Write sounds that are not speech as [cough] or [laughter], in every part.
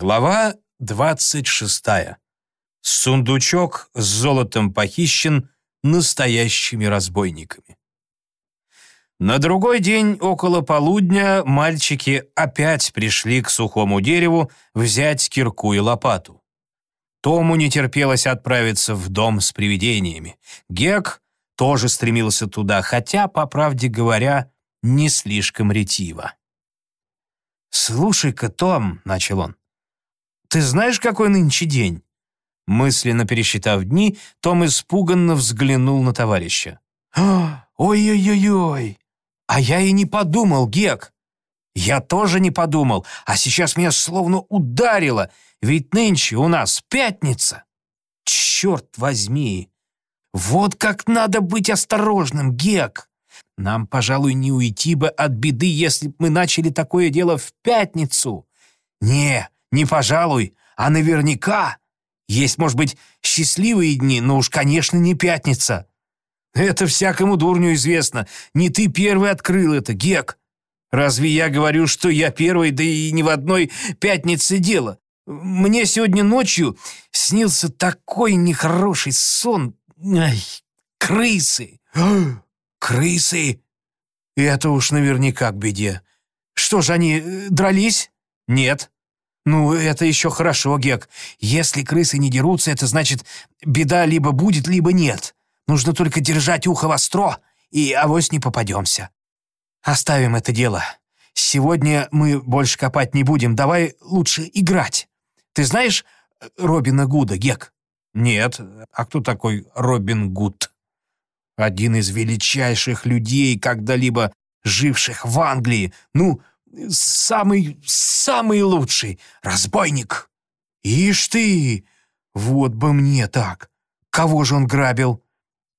Глава 26. Сундучок с золотом похищен настоящими разбойниками. На другой день около полудня мальчики опять пришли к сухому дереву взять кирку и лопату. Тому не терпелось отправиться в дом с привидениями. Гек тоже стремился туда, хотя, по правде говоря, не слишком ретиво. «Слушай-ка, Том», — начал он, — «ты знаешь, какой нынче день?» Мысленно пересчитав дни, Том испуганно взглянул на товарища. «Ой-ой-ой-ой! А я и не подумал, Гек!» «Я тоже не подумал, а сейчас меня словно ударило, ведь нынче у нас пятница!» «Черт возьми! Вот как надо быть осторожным, Гек!» Нам, пожалуй, не уйти бы от беды, если бы мы начали такое дело в пятницу. Не, не пожалуй, а наверняка. Есть, может быть, счастливые дни, но уж, конечно, не пятница. Это всякому дурню известно. Не ты первый открыл это, Гек. Разве я говорю, что я первый, да и ни в одной пятнице дело? Мне сегодня ночью снился такой нехороший сон. Ай, крысы. [gasps] «Крысы!» «Это уж наверняка к беде. Что же они, э, дрались?» «Нет». «Ну, это еще хорошо, Гек. Если крысы не дерутся, это значит, беда либо будет, либо нет. Нужно только держать ухо востро, и авось не попадемся. Оставим это дело. Сегодня мы больше копать не будем, давай лучше играть. Ты знаешь э, Робина Гуда, Гек?» «Нет. А кто такой Робин Гуд?» Один из величайших людей, когда-либо живших в Англии. Ну, самый, самый лучший. Разбойник. Ишь ты! Вот бы мне так. Кого же он грабил?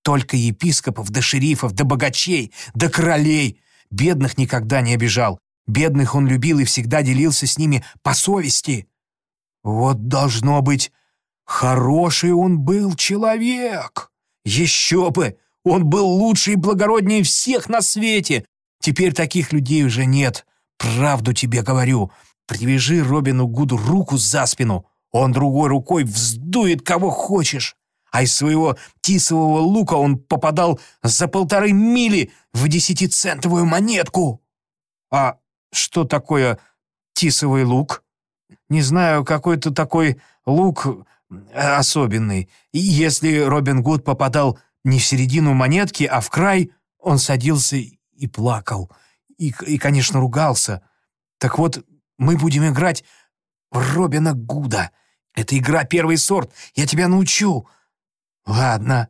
Только епископов, да шерифов, да богачей, да королей. Бедных никогда не обижал. Бедных он любил и всегда делился с ними по совести. Вот должно быть, хороший он был человек. Еще бы! Он был лучше и благороднее всех на свете. Теперь таких людей уже нет. Правду тебе говорю. Привяжи Робину Гуду руку за спину. Он другой рукой вздует кого хочешь. А из своего тисового лука он попадал за полторы мили в десятицентовую монетку. А что такое тисовый лук? Не знаю, какой-то такой лук э, особенный. И если Робин Гуд попадал не в середину монетки, а в край, он садился и плакал. И, и конечно, ругался. Так вот, мы будем играть в Робина Гуда. Это игра первый сорт. Я тебя научу. Ладно.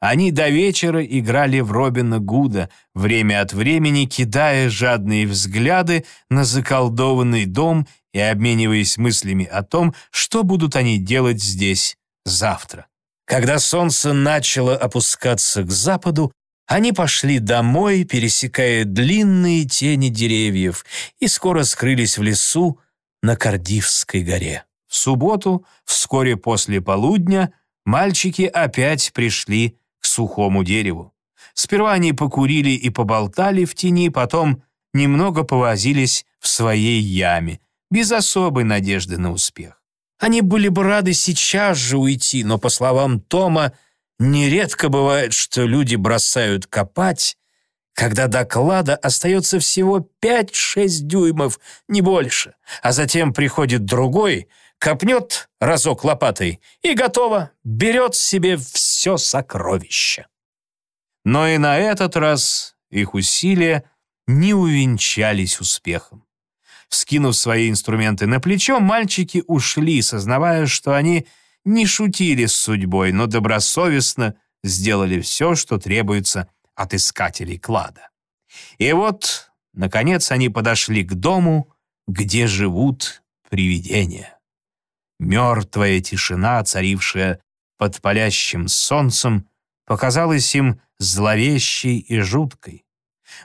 Они до вечера играли в Робина Гуда, время от времени кидая жадные взгляды на заколдованный дом и обмениваясь мыслями о том, что будут они делать здесь завтра. Когда солнце начало опускаться к западу, они пошли домой, пересекая длинные тени деревьев, и скоро скрылись в лесу на Кардивской горе. В субботу, вскоре после полудня, мальчики опять пришли к сухому дереву. Сперва они покурили и поболтали в тени, потом немного повозились в своей яме, без особой надежды на успех. Они были бы рады сейчас же уйти, но, по словам Тома, нередко бывает, что люди бросают копать, когда до клада остается всего 5-6 дюймов, не больше, а затем приходит другой, копнет разок лопатой и готово, берет себе все сокровище. Но и на этот раз их усилия не увенчались успехом. Вскинув свои инструменты на плечо, мальчики ушли, сознавая, что они не шутили с судьбой, но добросовестно сделали все, что требуется от искателей клада. И вот, наконец, они подошли к дому, где живут привидения. Мертвая тишина, царившая под палящим солнцем, показалась им зловещей и жуткой.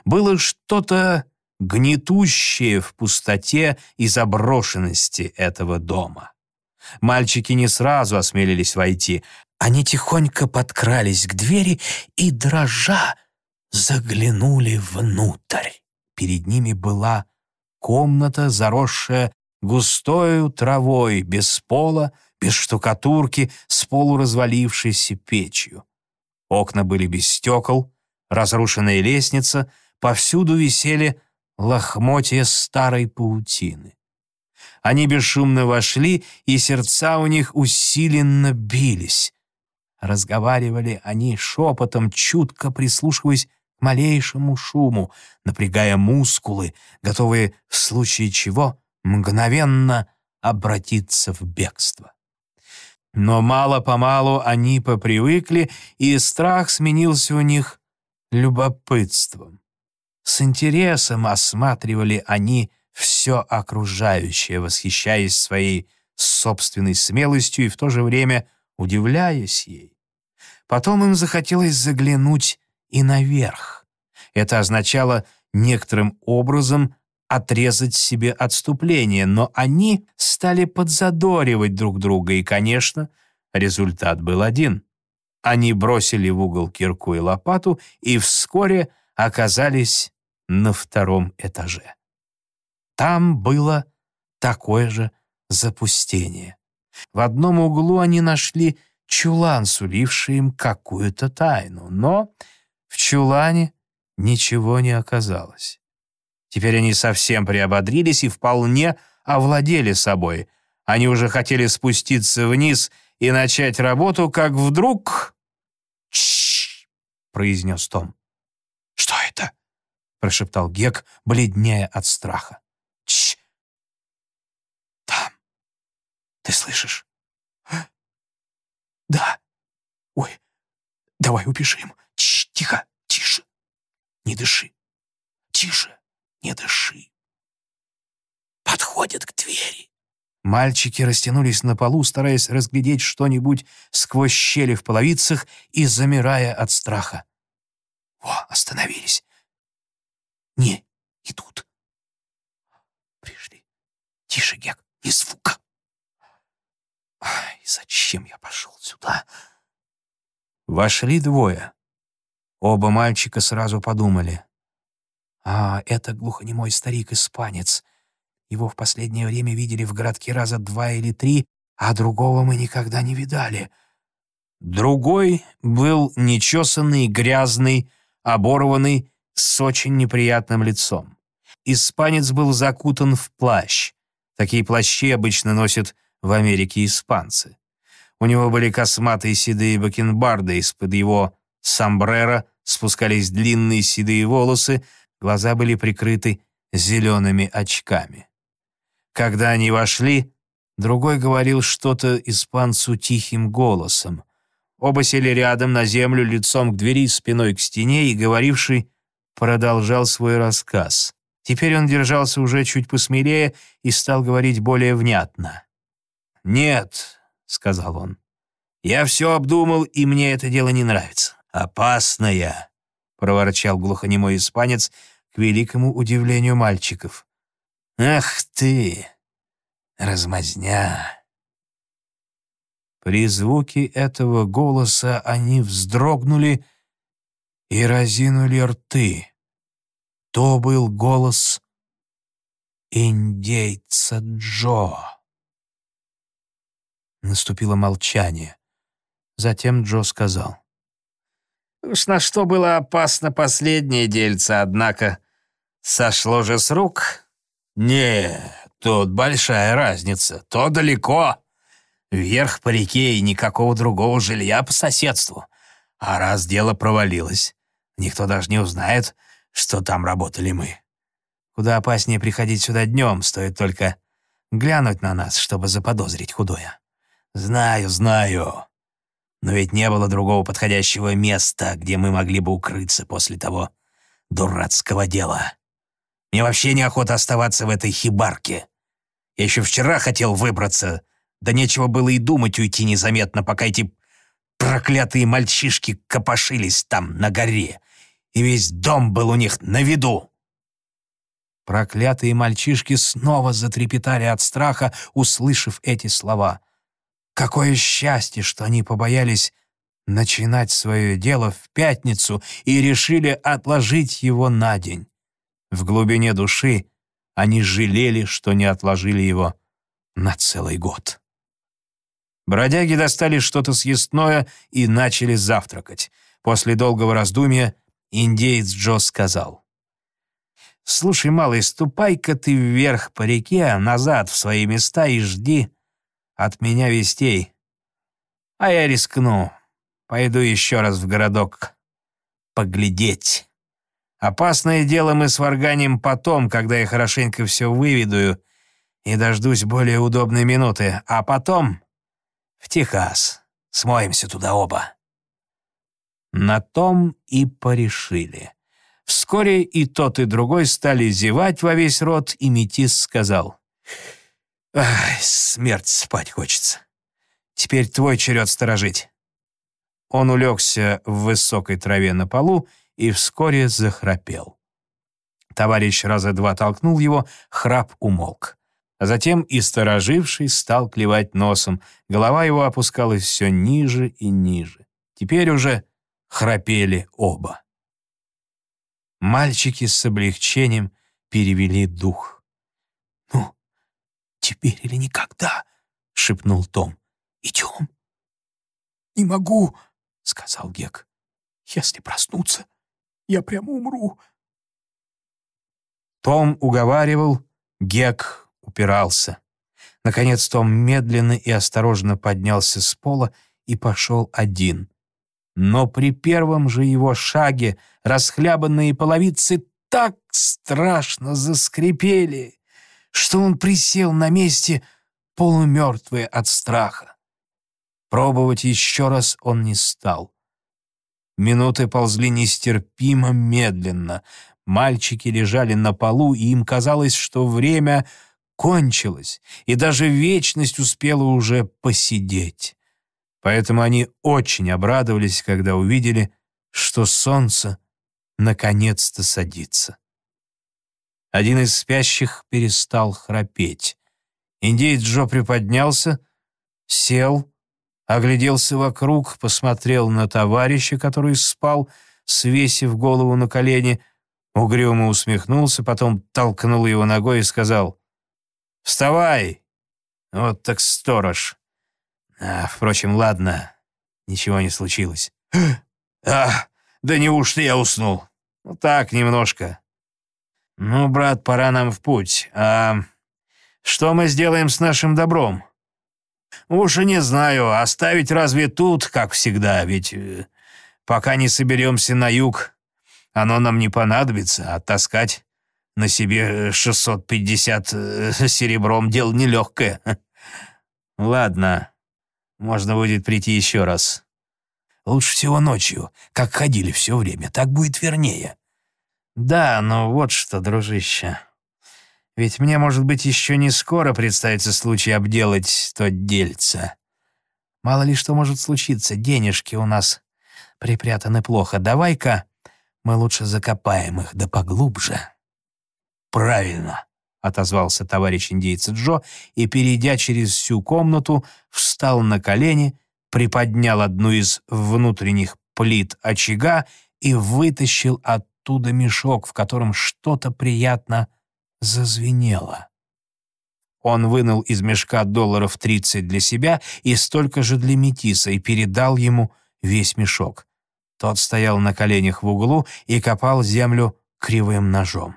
Было что-то гнетущее в пустоте и заброшенности этого дома. Мальчики не сразу осмелились войти. Они тихонько подкрались к двери и, дрожа, заглянули внутрь. Перед ними была комната, заросшая густою травой, без пола, без штукатурки, с полуразвалившейся печью. Окна были без стекол, разрушенная лестница, повсюду висели лохмотья старой паутины. Они бесшумно вошли, и сердца у них усиленно бились. Разговаривали они шепотом, чутко прислушиваясь к малейшему шуму, напрягая мускулы, готовые в случае чего мгновенно обратиться в бегство. Но мало-помалу они попривыкли, и страх сменился у них любопытством. С интересом осматривали они все окружающее, восхищаясь своей собственной смелостью и в то же время удивляясь ей. Потом им захотелось заглянуть и наверх. Это означало некоторым образом отрезать себе отступление, но они стали подзадоривать друг друга, и, конечно, результат был один. Они бросили в угол кирку и лопату и вскоре оказались на втором этаже. Там было такое же запустение. В одном углу они нашли чулан, суливший им какую-то тайну, но в чулане ничего не оказалось. Теперь они совсем приободрились и вполне овладели собой. Они уже хотели спуститься вниз и начать работу, как вдруг... «Тш!» — произнес Том. «Что это?» — прошептал Гек, бледнее от страха. «Тш! Там. Ты слышишь?» «Да. Ой, давай убежим. Тш, тихо, тише. Не дыши. Тише» не дыши. Подходят к двери. Мальчики растянулись на полу, стараясь разглядеть что-нибудь сквозь щели в половицах и замирая от страха. Во, остановились. Не, идут. Пришли. Тише, Гек, не звука. Ай, зачем я пошел сюда? Вошли двое. Оба мальчика сразу подумали. А, это глухонемой старик-испанец. Его в последнее время видели в городке раза два или три, а другого мы никогда не видали. Другой был нечесанный, грязный, оборванный, с очень неприятным лицом. Испанец был закутан в плащ. Такие плащи обычно носят в Америке испанцы. У него были косматые седые бакенбарды, из-под его сомбреро спускались длинные седые волосы, Глаза были прикрыты зелеными очками. Когда они вошли, другой говорил что-то испанцу тихим голосом. Оба сели рядом на землю, лицом к двери, спиной к стене, и говоривший продолжал свой рассказ. Теперь он держался уже чуть посмелее и стал говорить более внятно. «Нет», — сказал он, — «я все обдумал, и мне это дело не нравится. Опасное, проворчал глухонемой испанец к великому удивлению мальчиков. «Ах ты, размазня!» При звуке этого голоса они вздрогнули и разинули рты. То был голос индейца Джо. Наступило молчание. Затем Джо сказал. Уж на что было опасно последнее дельце, однако сошло же с рук. Не, тут большая разница, то далеко. Вверх по реке и никакого другого жилья по соседству. А раз дело провалилось, никто даже не узнает, что там работали мы. Куда опаснее приходить сюда днем, стоит только глянуть на нас, чтобы заподозрить худое. Знаю, знаю. Но ведь не было другого подходящего места, где мы могли бы укрыться после того дурацкого дела. Мне вообще неохота оставаться в этой хибарке. Я еще вчера хотел выбраться, да нечего было и думать уйти незаметно, пока эти проклятые мальчишки копошились там, на горе, и весь дом был у них на виду. Проклятые мальчишки снова затрепетали от страха, услышав эти слова. Какое счастье, что они побоялись начинать свое дело в пятницу и решили отложить его на день. В глубине души они жалели, что не отложили его на целый год. Бродяги достали что-то съестное и начали завтракать. После долгого раздумья индеец Джо сказал. «Слушай, малый, ступай-ка ты вверх по реке, назад в свои места и жди от меня вестей. А я рискну. Пойду еще раз в городок поглядеть. Опасное дело мы сварганим потом, когда я хорошенько все выведаю и дождусь более удобной минуты. А потом в Техас. Смоемся туда оба». На том и порешили. Вскоре и тот, и другой стали зевать во весь рот, и Метис сказал. «Ай, смерть спать хочется. Теперь твой черед сторожить». Он улегся в высокой траве на полу и вскоре захрапел. Товарищ раза два толкнул его, храп умолк. А затем и стороживший стал клевать носом, голова его опускалась все ниже и ниже. Теперь уже храпели оба. Мальчики с облегчением перевели дух. «Ну, теперь или никогда», — шепнул Том. «Идем». «Не могу», — сказал Гек. «Если проснуться, я прямо умру». Том уговаривал, Гек упирался. Наконец Том медленно и осторожно поднялся с пола и пошел один. Но при первом же его шаге расхлябанные половицы так страшно заскрипели, что он присел на месте, полумертвый от страха. Пробовать еще раз он не стал. Минуты ползли нестерпимо медленно. Мальчики лежали на полу, и им казалось, что время кончилась, и даже вечность успела уже посидеть. Поэтому они очень обрадовались, когда увидели, что солнце наконец-то садится. Один из спящих перестал храпеть. Индеец Джо приподнялся, сел, огляделся вокруг, посмотрел на товарища, который спал, свесив голову на колени, угрюмо усмехнулся, потом толкнул его ногой и сказал «Вставай!» Вот так сторож. А, впрочем, ладно, ничего не случилось. «А, да неужто я уснул?» «Ну так, немножко». «Ну, брат, пора нам в путь. А что мы сделаем с нашим добром?» «Уж и не знаю, оставить разве тут, как всегда, ведь э, пока не соберемся на юг, оно нам не понадобится, а таскать на себе 650 э, серебром дело нелегкое. [laughs] Ладно, можно будет прийти еще раз. Лучше всего ночью, как ходили все время, так будет вернее. Да, но вот что, дружище. Ведь мне, может быть, еще не скоро представится случай обделать то дельце. Мало ли что может случиться, денежки у нас припрятаны плохо. Давай-ка мы лучше закопаем их да поглубже. «Правильно», — отозвался товарищ индейца Джо и, перейдя через всю комнату, встал на колени, приподнял одну из внутренних плит очага и вытащил оттуда мешок, в котором что-то приятно зазвенело. Он вынул из мешка долларов 30 для себя и столько же для Метиса и передал ему весь мешок. Тот стоял на коленях в углу и копал землю кривым ножом.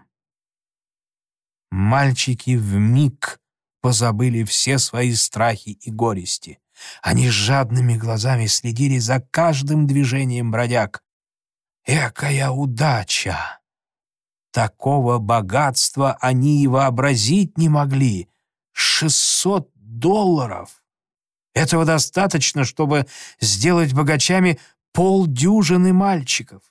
Мальчики в миг позабыли все свои страхи и горести. Они жадными глазами следили за каждым движением бродяг. Экая удача! Такого богатства они и вообразить не могли. Шестьсот долларов! Этого достаточно, чтобы сделать богачами полдюжины мальчиков.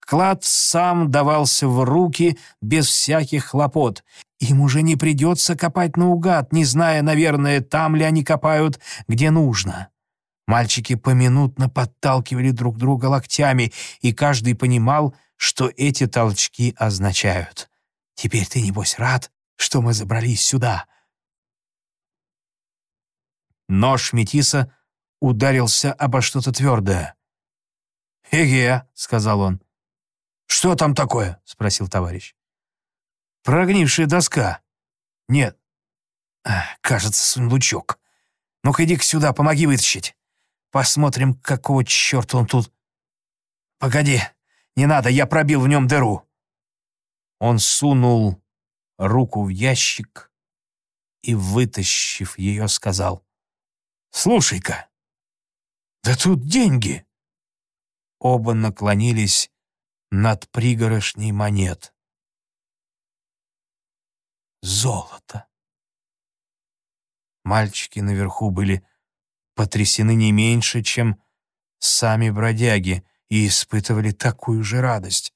Клад сам давался в руки без всяких хлопот. Им уже не придется копать наугад, не зная, наверное, там ли они копают, где нужно. Мальчики поминутно подталкивали друг друга локтями, и каждый понимал, что эти толчки означают. «Теперь ты, небось, рад, что мы забрались сюда?» Нож Метиса ударился обо что-то твердое. «Эге», — сказал он. «Что там такое?» — спросил товарищ. Прогнившая доска. Нет. Кажется, сундучок. Ну-ка иди сюда, помоги вытащить. Посмотрим, какого черта он тут. Погоди, не надо, я пробил в нем дыру. Он сунул руку в ящик и, вытащив ее, сказал. «Слушай-ка, да тут деньги!» Оба наклонились над пригорошней монет. Золото. Мальчики наверху были потрясены не меньше, чем сами бродяги, и испытывали такую же радость.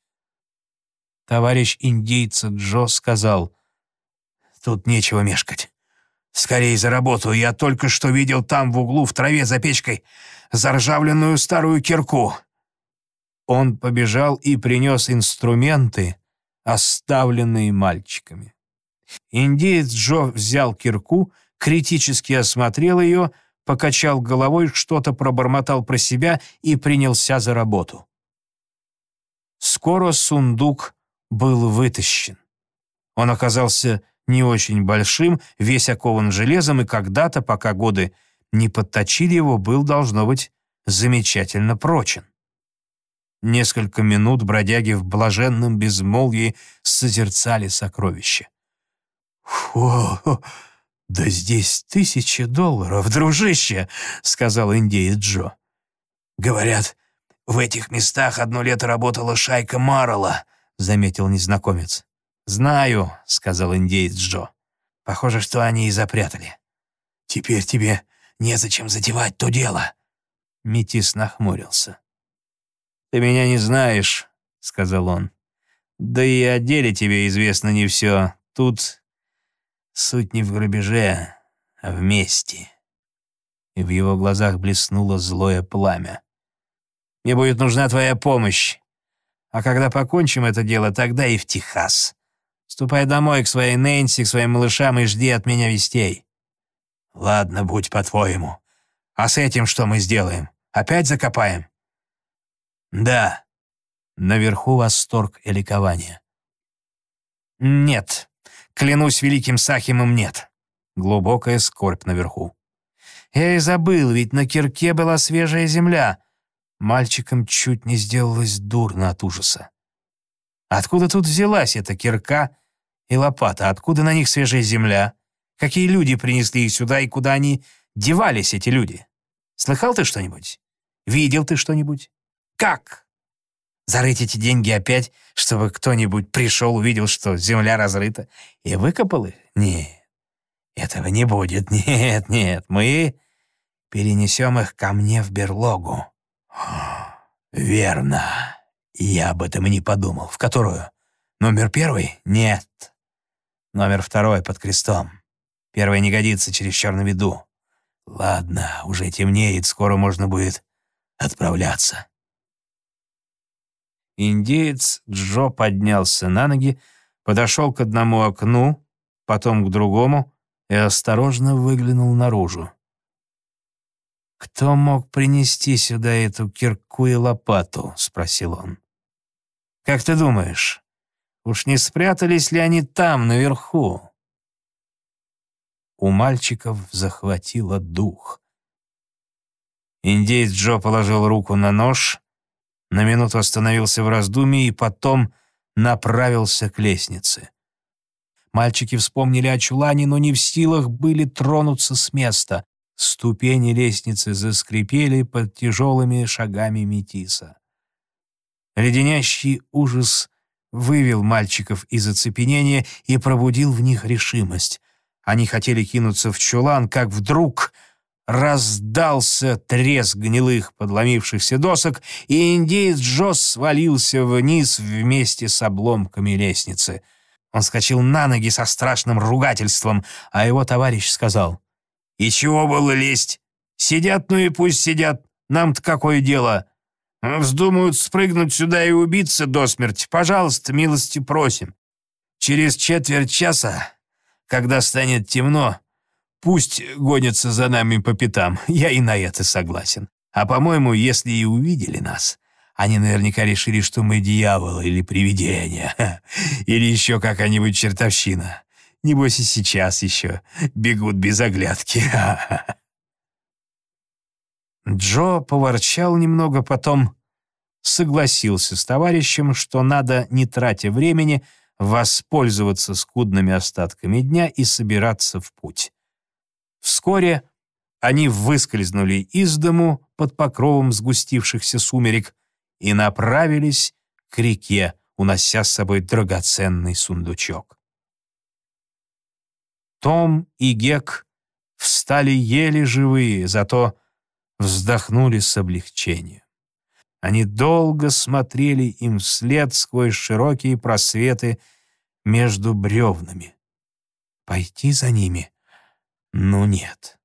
Товарищ индейца Джо сказал, «Тут нечего мешкать. Скорее за работу. Я только что видел там в углу в траве за печкой заржавленную старую кирку». Он побежал и принес инструменты, оставленные мальчиками. Индеец Джо взял кирку, критически осмотрел ее, покачал головой, что-то пробормотал про себя и принялся за работу. Скоро сундук был вытащен. Он оказался не очень большим, весь окован железом, и когда-то, пока годы не подточили его, был, должно быть, замечательно прочен. Несколько минут бродяги в блаженном безмолвии созерцали сокровища. «Фу, да здесь тысяча долларов, дружище!» — сказал индеец Джо. «Говорят, в этих местах одно лето работала шайка Марла», — заметил незнакомец. «Знаю», — сказал индеец Джо. «Похоже, что они и запрятали». «Теперь тебе незачем затевать то дело». Метис нахмурился. «Ты меня не знаешь», — сказал он. «Да и о деле тебе известно не все. Тут суть не в грабеже, а в мести». И в его глазах блеснуло злое пламя. «Мне будет нужна твоя помощь. А когда покончим это дело, тогда и в Техас. Ступай домой к своей Нэнси, к своим малышам и жди от меня вестей». «Ладно, будь по-твоему. А с этим что мы сделаем? Опять закопаем?» «Да». Наверху восторг и ликование. «Нет. Клянусь великим Сахимом, нет». Глубокая скорбь наверху. «Я и забыл, ведь на кирке была свежая земля». Мальчикам чуть не сделалось дурно от ужаса. Откуда тут взялась эта кирка и лопата? Откуда на них свежая земля? Какие люди принесли их сюда и куда они девались, эти люди? Слыхал ты что-нибудь? Видел ты что-нибудь? Как? Зарыть эти деньги опять, чтобы кто-нибудь пришел, увидел, что земля разрыта, и выкопал их? Нет, этого не будет. [laughs] Нет, нет, мы перенесем их ко мне в берлогу. [gasps] Верно. Я об этом и не подумал. В которую? Номер первый? Нет. Номер второй под крестом. Первый не годится чересчур на виду. Ладно, уже темнеет, скоро можно будет отправляться. Индеец Джо поднялся на ноги, подошел к одному окну, потом к другому и осторожно выглянул наружу. «Кто мог принести сюда эту кирку и лопату?» — спросил он. «Как ты думаешь, уж не спрятались ли они там, наверху?» У мальчиков захватило дух. Индеец Джо положил руку на нож на минуту остановился в раздумье и потом направился к лестнице. Мальчики вспомнили о чулане, но не в силах были тронуться с места. Ступени лестницы заскрипели под тяжелыми шагами Метиса. Леденящий ужас вывел мальчиков из оцепенения и пробудил в них решимость. Они хотели кинуться в чулан, как вдруг Раздался треск гнилых подломившихся досок, и индеец Джос свалился вниз вместе с обломками лестницы. Он скочил на ноги со страшным ругательством, а его товарищ сказал, «И чего было лезть? Сидят, ну и пусть сидят, нам-то какое дело? Вздумают спрыгнуть сюда и убиться до смерти, пожалуйста, милости просим. Через четверть часа, когда станет темно, Пусть гонятся за нами по пятам, я и на это согласен. А по-моему, если и увидели нас, Они наверняка решили, что мы дьяволы или привидения, [laughs] или еще какая-нибудь чертовщина. Небось и сейчас еще бегут без оглядки. [laughs] Джо поворчал немного, потом согласился с товарищем, что надо, не тратя времени, воспользоваться скудными остатками дня и собираться в путь. Вскоре они выскользнули из дому под покровом сгустившихся сумерек и направились к реке, унося с собой драгоценный сундучок. Том и Гек встали еле живые, зато вздохнули с облегчением. Они долго смотрели им вслед сквозь широкие просветы между бревнами. Пойти за ними? Ну нет.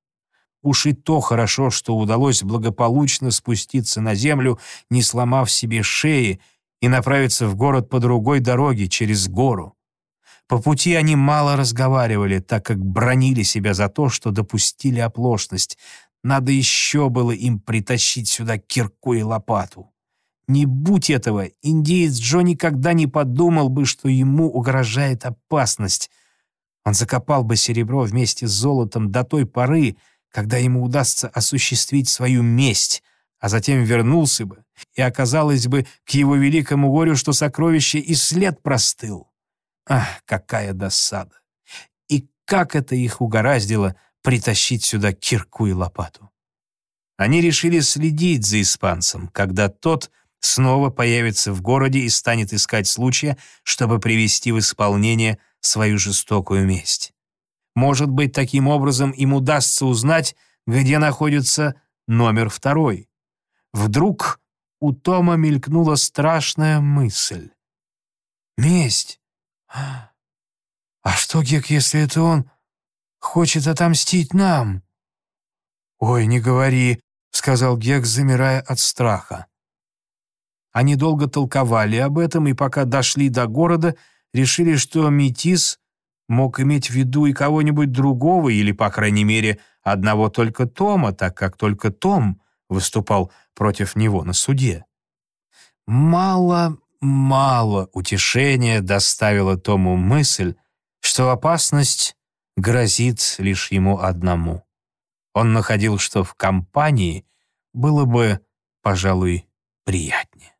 Уж и то хорошо, что удалось благополучно спуститься на землю, не сломав себе шеи, и направиться в город по другой дороге, через гору. По пути они мало разговаривали, так как бронили себя за то, что допустили оплошность, надо еще было им притащить сюда кирку и лопату. Не будь этого, индеец Джо никогда не подумал бы, что ему угрожает опасность. Он закопал бы серебро вместе с золотом до той поры, когда ему удастся осуществить свою месть, а затем вернулся бы, и оказалось бы к его великому горю, что сокровище и след простыл. Ах, какая досада! И как это их угораздило притащить сюда кирку и лопату. Они решили следить за испанцем, когда тот снова появится в городе и станет искать случая, чтобы привести в исполнение свою жестокую месть. Может быть, таким образом им удастся узнать, где находится номер второй. Вдруг у Тома мелькнула страшная мысль. «Месть! А что, Гек, если это он хочет отомстить нам». «Ой, не говори», — сказал Гекс, замирая от страха. Они долго толковали об этом, и пока дошли до города, решили, что Метис мог иметь в виду и кого-нибудь другого, или, по крайней мере, одного только Тома, так как только Том выступал против него на суде. Мало, мало утешения доставила Тому мысль, что опасность грозит лишь ему одному. Он находил, что в компании было бы, пожалуй, приятнее.